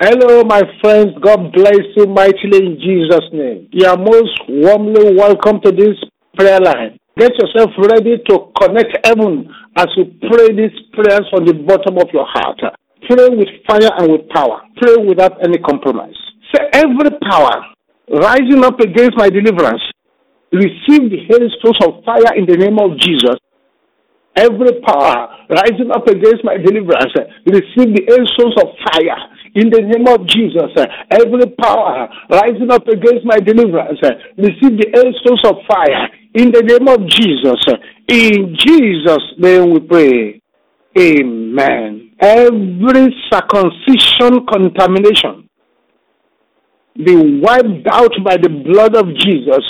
Hello, my friends. God bless you mightily in Jesus' name. You are most warmly welcome to this prayer line. Get yourself ready to connect heaven as you pray these prayers from the bottom of your heart. Pray with fire and with power. Pray without any compromise. Say, every power rising up against my deliverance, receive the hailstones of fire in the name of Jesus. Every power rising up against my deliverance, receive the hailstones of fire in the name of Jesus. Eh, every power rising up against my deliverance, eh, receive the hailstones of fire in the name of Jesus. Eh, in Jesus' name we pray. Amen. Every circumcision contamination be wiped out by the blood of Jesus.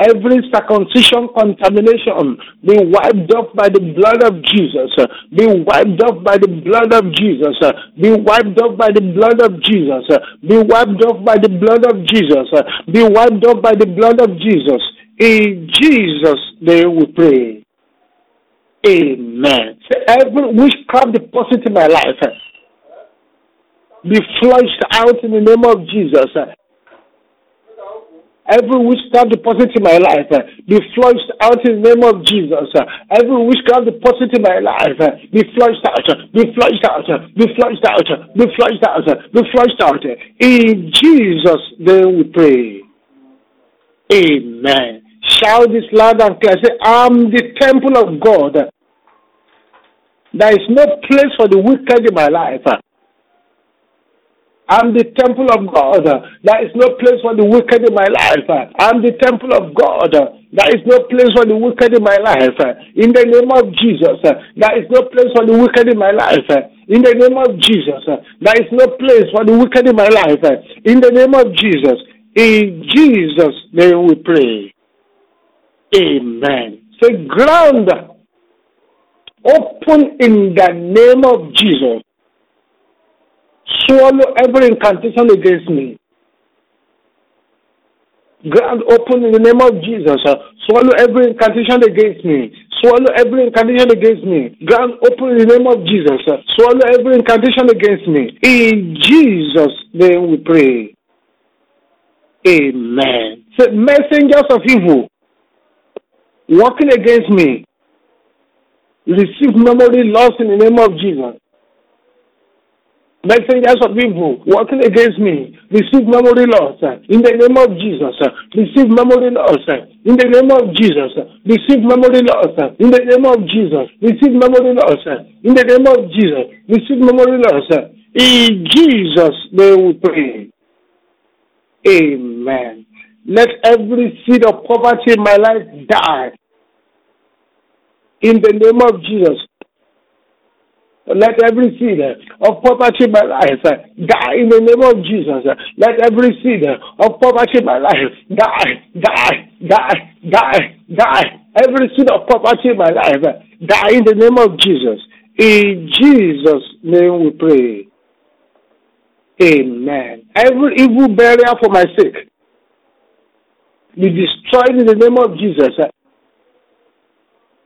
Every circumcision contamination be wiped off by the blood of Jesus. Uh, be wiped off by the blood of Jesus. Uh, be wiped off by the blood of Jesus. Uh, be wiped off by the blood of Jesus. Be wiped off by the blood of Jesus. In Jesus' name we pray. Amen. Say every witchcraft deposit in my life be flushed out in the name of Jesus. Every witchcraft deposit in my life be flushed out in the name of Jesus. Every witchcraft deposit in my life be flushed out, be flushed out, be flushed out, be flushed out, be flushed out. In Jesus' name we pray. Amen. Shout this loud and clear. Say, I'm the temple of God. There is no place for the wicked in my life. I'm the temple of God. There is no place for the wicked in my life. I'm the temple of God. There is no place for the wicked in my life. In the name of Jesus, there is no place for the wicked in my life. In the name of Jesus, there is no place for the wicked in my life. In the name of Jesus, in Jesus' name we pray. Amen. Say, ground open in the name of Jesus swallow every incantation against me. Ground open in the name of Jesus. Uh, swallow every incantation against me. Swallow every incantation against me. Ground open in the name of Jesus. Uh, swallow every incantation against me. In Jesus' name we pray. Amen. Say, messengers of evil working against me. Receive memory loss in the name of Jesus messengers of evil working against me, receive memory loss in the name of Jesus. Receive memory loss in the name of Jesus. Receive memory loss in the name of Jesus. Receive memory loss in the name of Jesus. Receive memory loss. In Jesus' name we pray. Amen. Let every seed of poverty in my life die. In the name of Jesus. Let every seed uh, of poverty in my life uh, die in the name of Jesus. Uh, let every seed of poverty in my life die, die, die, die, die. Every seed of poverty in my life die in the name of Jesus. In Jesus' name we pray. Amen. Every evil barrier for my sake be destroyed in the name of Jesus.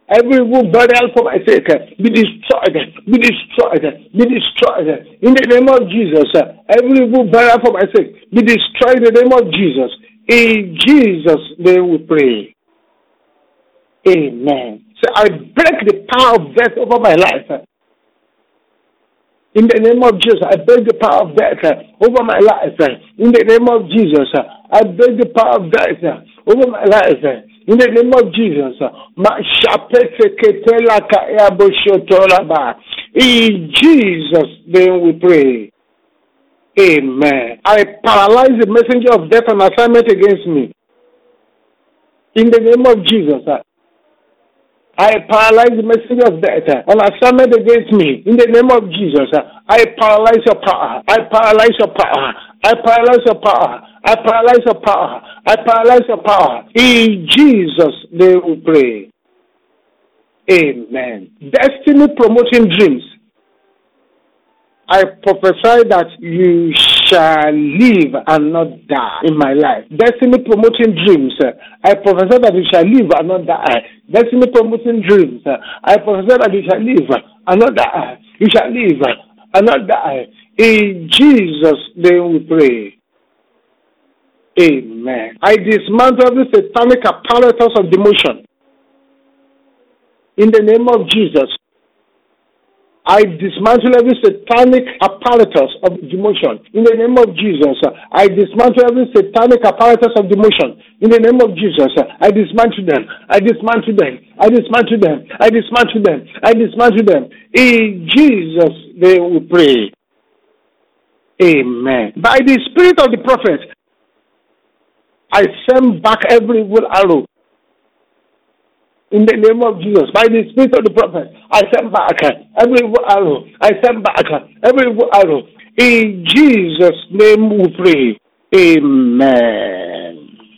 Every evil burial for my sake be destroyed, be destroyed, be destroyed in the name of Jesus. Every evil burial for my sake be destroyed in the name of Jesus. In Jesus' name we pray. Amen. So I break the power of death over my life. In the name of Jesus, I break the power of death over my life. In the name of Jesus, I break the power of death over my life. In the name of Jesus, in Jesus' name we pray. Amen. I paralyze the messenger of death on assignment against me. In the name of Jesus, I paralyze the messenger of death on assignment against me. In the name of Jesus, I paralyze your power. I paralyze your power. I paralyze your power. I paralyze your power. I paralyze your power. In Jesus' name we pray. Amen. Destiny promoting dreams. I prophesy that you shall live and not die in my life. Destiny promoting dreams. I prophesy that you shall live and not die. Destiny promoting dreams. I prophesy that you shall live and not die. You shall live and not die. In Jesus' name we pray. Amen. I dismantle every satanic apparatus of demotion. In the name of Jesus, I dismantle every satanic apparatus of demotion. In the name of Jesus, I dismantle every satanic apparatus of demotion. In the name of Jesus, I dismantle them. I dismantle them. I dismantle them. I dismantle them. I dismantle them. In Jesus' they will pray. Amen. By the spirit of the prophet, I send back every evil arrow in the name of Jesus, by the spirit of the prophet, I send back every arrow. I send back every arrow. In Jesus' name we pray. Amen.